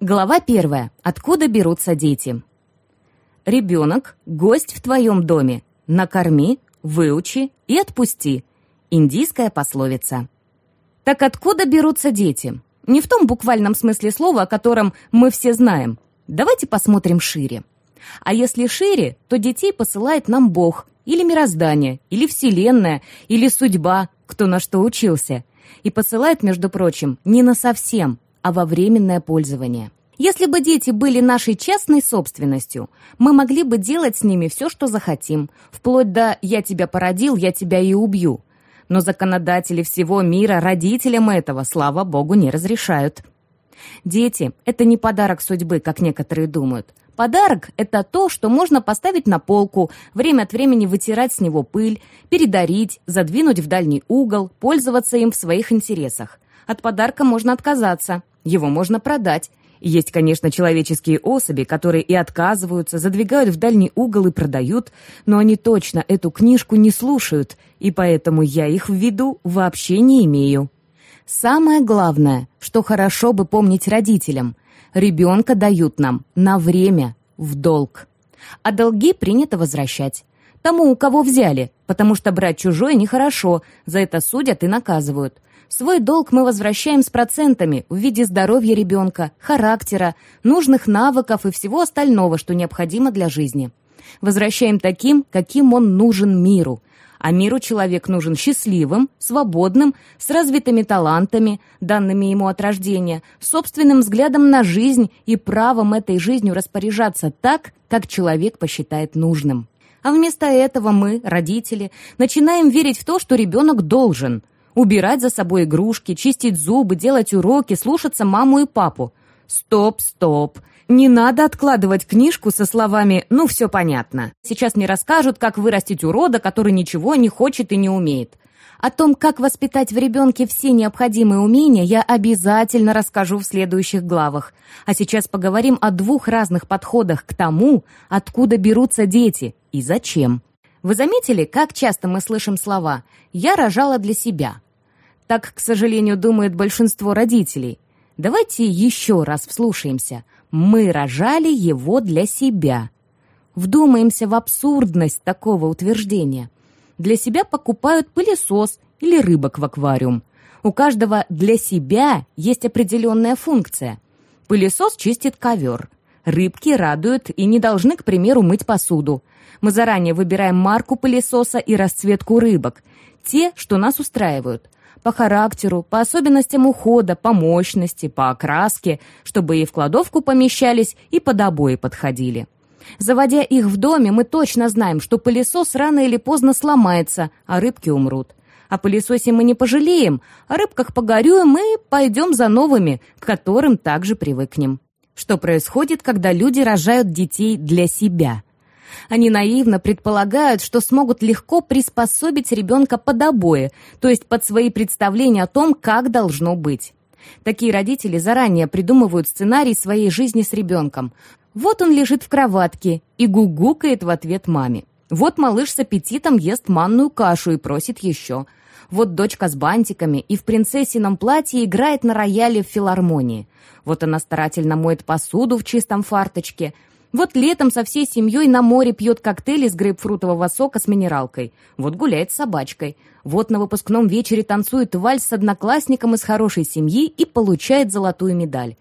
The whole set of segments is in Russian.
Глава первая. Откуда берутся дети? Ребенок – гость в твоем доме. Накорми, выучи и отпусти. Индийская пословица. Так откуда берутся дети? Не в том буквальном смысле слова, о котором мы все знаем. Давайте посмотрим шире. А если шире, то детей посылает нам Бог, или мироздание, или Вселенная, или судьба, кто на что учился. И посылает, между прочим, не на совсем, а во временное пользование. Если бы дети были нашей частной собственностью, мы могли бы делать с ними все, что захотим, вплоть до «я тебя породил, я тебя и убью». Но законодатели всего мира родителям этого, слава богу, не разрешают. Дети – это не подарок судьбы, как некоторые думают. Подарок – это то, что можно поставить на полку, время от времени вытирать с него пыль, передарить, задвинуть в дальний угол, пользоваться им в своих интересах. От подарка можно отказаться, его можно продать. Есть, конечно, человеческие особи, которые и отказываются, задвигают в дальний угол и продают, но они точно эту книжку не слушают, и поэтому я их в виду вообще не имею. Самое главное, что хорошо бы помнить родителям – Ребенка дают нам на время, в долг. А долги принято возвращать. Тому, у кого взяли, потому что брать чужое нехорошо, за это судят и наказывают. Свой долг мы возвращаем с процентами в виде здоровья ребенка, характера, нужных навыков и всего остального, что необходимо для жизни. Возвращаем таким, каким он нужен миру, а миру человек нужен счастливым, свободным, с развитыми талантами, данными ему от рождения, собственным взглядом на жизнь и правом этой жизнью распоряжаться так, как человек посчитает нужным. А вместо этого мы, родители, начинаем верить в то, что ребенок должен. Убирать за собой игрушки, чистить зубы, делать уроки, слушаться маму и папу. Стоп, стоп. Не надо откладывать книжку со словами «ну все понятно». Сейчас мне расскажут, как вырастить урода, который ничего не хочет и не умеет. О том, как воспитать в ребенке все необходимые умения, я обязательно расскажу в следующих главах. А сейчас поговорим о двух разных подходах к тому, откуда берутся дети и зачем. Вы заметили, как часто мы слышим слова «я рожала для себя»? Так, к сожалению, думает большинство родителей. Давайте еще раз вслушаемся – мы рожали его для себя. Вдумаемся в абсурдность такого утверждения. Для себя покупают пылесос или рыбок в аквариум. У каждого для себя есть определенная функция. Пылесос чистит ковер. Рыбки радуют и не должны, к примеру, мыть посуду. Мы заранее выбираем марку пылесоса и расцветку рыбок. Те, что нас устраивают по характеру, по особенностям ухода, по мощности, по окраске, чтобы и в кладовку помещались, и под обои подходили. Заводя их в доме, мы точно знаем, что пылесос рано или поздно сломается, а рыбки умрут. О пылесосе мы не пожалеем, о рыбках погорюем и пойдем за новыми, к которым также привыкнем. Что происходит, когда люди рожают детей для себя – они наивно предполагают, что смогут легко приспособить ребенка под обои, то есть под свои представления о том, как должно быть. Такие родители заранее придумывают сценарий своей жизни с ребенком. Вот он лежит в кроватке и гугукает в ответ маме. Вот малыш с аппетитом ест манную кашу и просит еще. Вот дочка с бантиками и в принцессином платье играет на рояле в филармонии. Вот она старательно моет посуду в чистом фарточке – вот летом со всей семьей на море пьет коктейль из грейпфрутового сока с минералкой. Вот гуляет с собачкой. Вот на выпускном вечере танцует вальс с одноклассником из хорошей семьи и получает золотую медаль.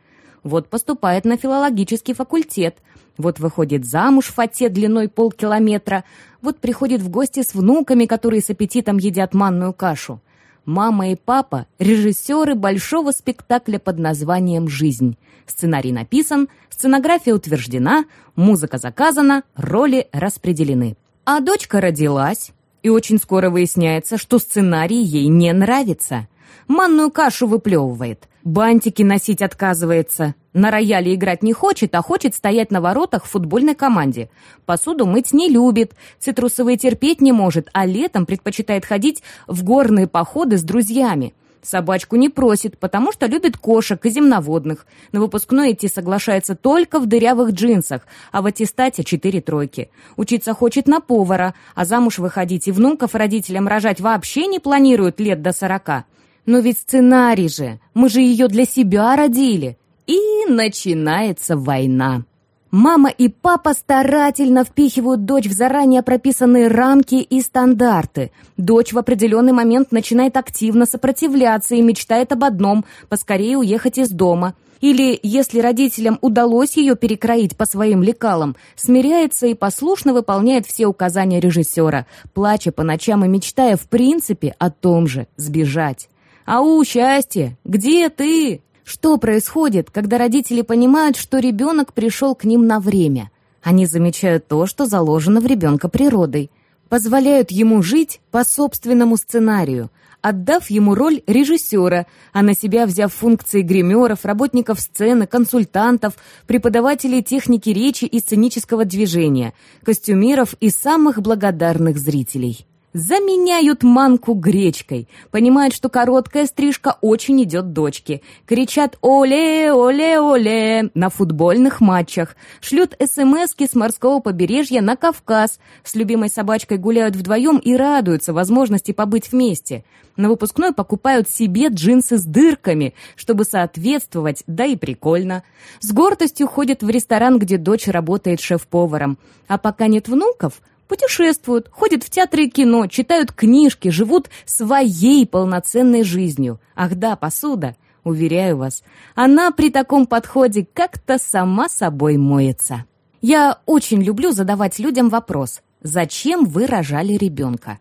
Вот поступает на филологический факультет. Вот выходит замуж в фате длиной полкилометра. Вот приходит в гости с внуками, которые с аппетитом едят манную кашу. Мама и папа – режиссеры большого спектакля под названием «Жизнь». Сценарий написан, сценография утверждена, музыка заказана, роли распределены. А дочка родилась, и очень скоро выясняется, что сценарий ей не нравится. Манную кашу выплевывает, бантики носить отказывается, на рояле играть не хочет, а хочет стоять на воротах в футбольной команде. Посуду мыть не любит, цитрусовые терпеть не может, а летом предпочитает ходить в горные походы с друзьями. Собачку не просит, потому что любит кошек и земноводных. На выпускной идти соглашается только в дырявых джинсах, а в аттестате четыре тройки. Учиться хочет на повара, а замуж выходить и внуков родителям рожать вообще не планирует лет до сорока. Но ведь сценарий же, мы же ее для себя родили. И начинается война. Мама и папа старательно впихивают дочь в заранее прописанные рамки и стандарты. Дочь в определенный момент начинает активно сопротивляться и мечтает об одном – поскорее уехать из дома. Или, если родителям удалось ее перекроить по своим лекалам, смиряется и послушно выполняет все указания режиссера, плача по ночам и мечтая в принципе о том же – сбежать. «Ау, счастье! Где ты?» Что происходит, когда родители понимают, что ребенок пришел к ним на время? Они замечают то, что заложено в ребенка природой, позволяют ему жить по собственному сценарию, отдав ему роль режиссера, а на себя взяв функции гримеров, работников сцены, консультантов, преподавателей техники речи и сценического движения, костюмеров и самых благодарных зрителей. Заменяют манку гречкой. Понимают, что короткая стрижка очень идет дочке. Кричат «Оле, оле, оле» на футбольных матчах. Шлют смски с морского побережья на Кавказ. С любимой собачкой гуляют вдвоем и радуются возможности побыть вместе. На выпускной покупают себе джинсы с дырками, чтобы соответствовать, да и прикольно. С гордостью ходят в ресторан, где дочь работает шеф-поваром. А пока нет внуков – Путешествуют, ходят в театры и кино, читают книжки, живут своей полноценной жизнью. Ах да, посуда, уверяю вас, она при таком подходе как-то сама собой моется. Я очень люблю задавать людям вопрос, зачем вы рожали ребенка?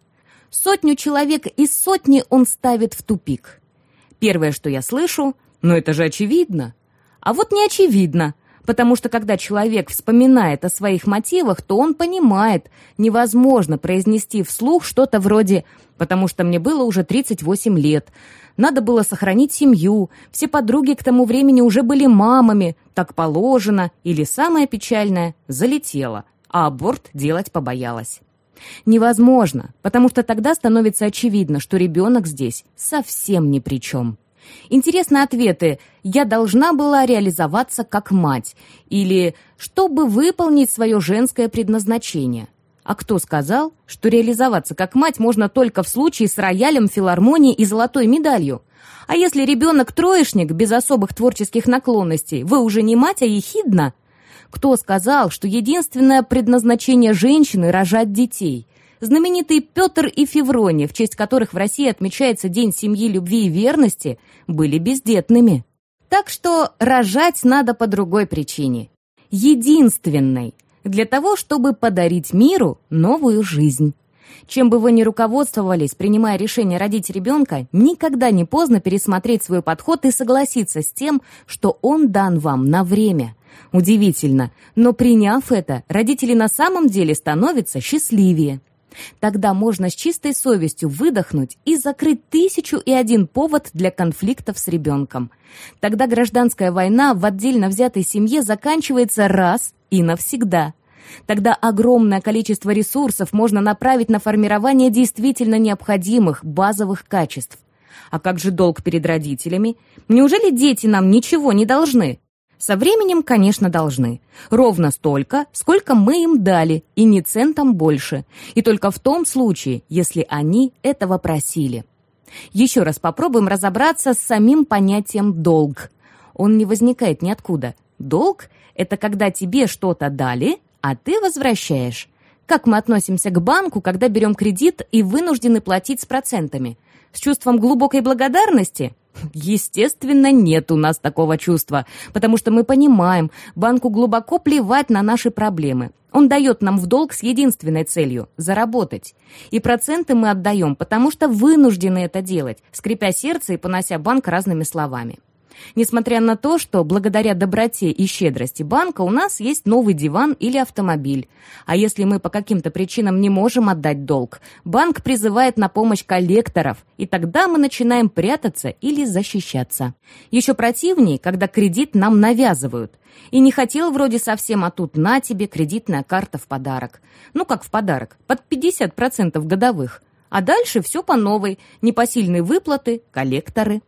Сотню человек из сотни он ставит в тупик. Первое, что я слышу, ну это же очевидно. А вот не очевидно – Потому что когда человек вспоминает о своих мотивах, то он понимает, невозможно произнести вслух что-то вроде «потому что мне было уже 38 лет», «надо было сохранить семью», «все подруги к тому времени уже были мамами», «так положено» или самое печальное «залетело», а аборт делать побоялась. Невозможно, потому что тогда становится очевидно, что ребенок здесь совсем ни при чем. Интересны ответы «Я должна была реализоваться как мать» или «Чтобы выполнить свое женское предназначение». А кто сказал, что реализоваться как мать можно только в случае с роялем, филармонией и золотой медалью? А если ребенок троечник без особых творческих наклонностей, вы уже не мать, а ехидна? Кто сказал, что единственное предназначение женщины – рожать детей? Знаменитые Петр и Феврония, в честь которых в России отмечается День семьи, любви и верности, были бездетными. Так что рожать надо по другой причине. Единственной. Для того, чтобы подарить миру новую жизнь. Чем бы вы ни руководствовались, принимая решение родить ребенка, никогда не поздно пересмотреть свой подход и согласиться с тем, что он дан вам на время. Удивительно, но приняв это, родители на самом деле становятся счастливее. Тогда можно с чистой совестью выдохнуть и закрыть тысячу и один повод для конфликтов с ребенком. Тогда гражданская война в отдельно взятой семье заканчивается раз и навсегда. Тогда огромное количество ресурсов можно направить на формирование действительно необходимых базовых качеств. А как же долг перед родителями? Неужели дети нам ничего не должны? Со временем, конечно, должны. Ровно столько, сколько мы им дали, и не центом больше. И только в том случае, если они этого просили. Еще раз попробуем разобраться с самим понятием «долг». Он не возникает ниоткуда. Долг – это когда тебе что-то дали, а ты возвращаешь. Как мы относимся к банку, когда берем кредит и вынуждены платить с процентами? С чувством глубокой благодарности – Естественно, нет у нас такого чувства, потому что мы понимаем, банку глубоко плевать на наши проблемы. Он дает нам в долг с единственной целью – заработать. И проценты мы отдаем, потому что вынуждены это делать, скрипя сердце и понося банк разными словами. Несмотря на то, что благодаря доброте и щедрости банка у нас есть новый диван или автомобиль. А если мы по каким-то причинам не можем отдать долг, банк призывает на помощь коллекторов, и тогда мы начинаем прятаться или защищаться. Еще противнее, когда кредит нам навязывают. И не хотел вроде совсем, а тут на тебе кредитная карта в подарок. Ну как в подарок, под 50% годовых. А дальше все по новой. Непосильные выплаты, коллекторы.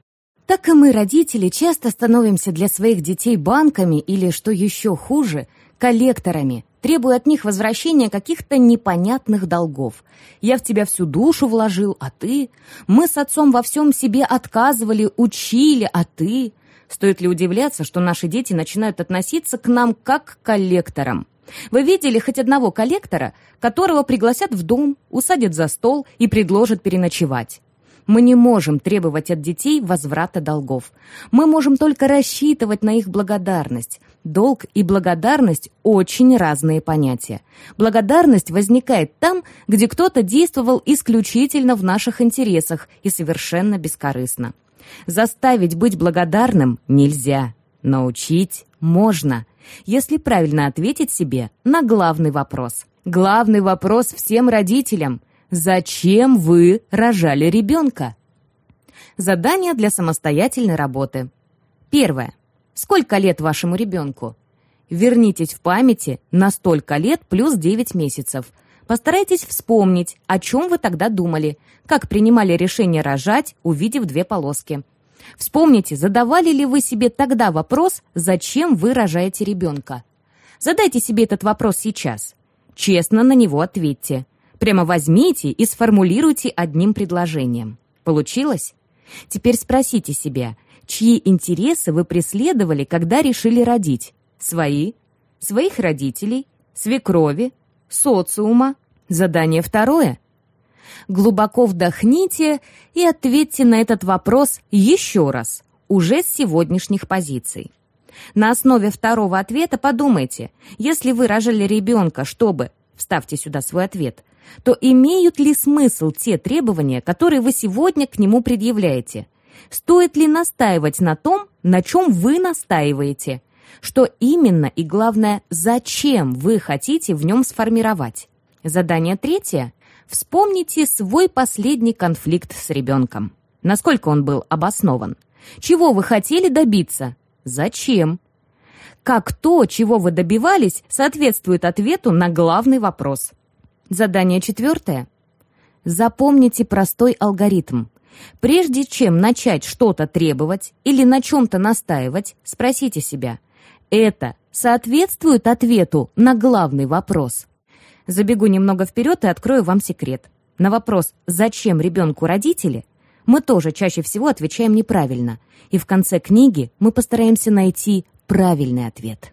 Так и мы, родители, часто становимся для своих детей банками или, что еще хуже, коллекторами, требуя от них возвращения каких-то непонятных долгов. Я в тебя всю душу вложил, а ты? Мы с отцом во всем себе отказывали, учили, а ты? Стоит ли удивляться, что наши дети начинают относиться к нам как к коллекторам? Вы видели хоть одного коллектора, которого пригласят в дом, усадят за стол и предложат переночевать? Мы не можем требовать от детей возврата долгов. Мы можем только рассчитывать на их благодарность. Долг и благодарность – очень разные понятия. Благодарность возникает там, где кто-то действовал исключительно в наших интересах и совершенно бескорыстно. Заставить быть благодарным нельзя. Научить можно, если правильно ответить себе на главный вопрос. Главный вопрос всем родителям – Зачем вы рожали ребенка? Задание для самостоятельной работы. Первое. Сколько лет вашему ребенку? Вернитесь в памяти на столько лет плюс 9 месяцев. Постарайтесь вспомнить, о чем вы тогда думали, как принимали решение рожать, увидев две полоски. Вспомните, задавали ли вы себе тогда вопрос, зачем вы рожаете ребенка. Задайте себе этот вопрос сейчас. Честно на него ответьте. Прямо возьмите и сформулируйте одним предложением. Получилось? Теперь спросите себя, чьи интересы вы преследовали, когда решили родить? Свои? Своих родителей? Свекрови? Социума? Задание второе. Глубоко вдохните и ответьте на этот вопрос еще раз, уже с сегодняшних позиций. На основе второго ответа подумайте, если вы рожали ребенка, чтобы, вставьте сюда свой ответ, то имеют ли смысл те требования, которые вы сегодня к нему предъявляете? Стоит ли настаивать на том, на чем вы настаиваете? Что именно и, главное, зачем вы хотите в нем сформировать? Задание третье. Вспомните свой последний конфликт с ребенком. Насколько он был обоснован? Чего вы хотели добиться? Зачем? Как то, чего вы добивались, соответствует ответу на главный вопрос. Задание четвертое. Запомните простой алгоритм. Прежде чем начать что-то требовать или на чем-то настаивать, спросите себя, это соответствует ответу на главный вопрос? Забегу немного вперед и открою вам секрет. На вопрос «Зачем ребенку родители?» мы тоже чаще всего отвечаем неправильно. И в конце книги мы постараемся найти правильный ответ.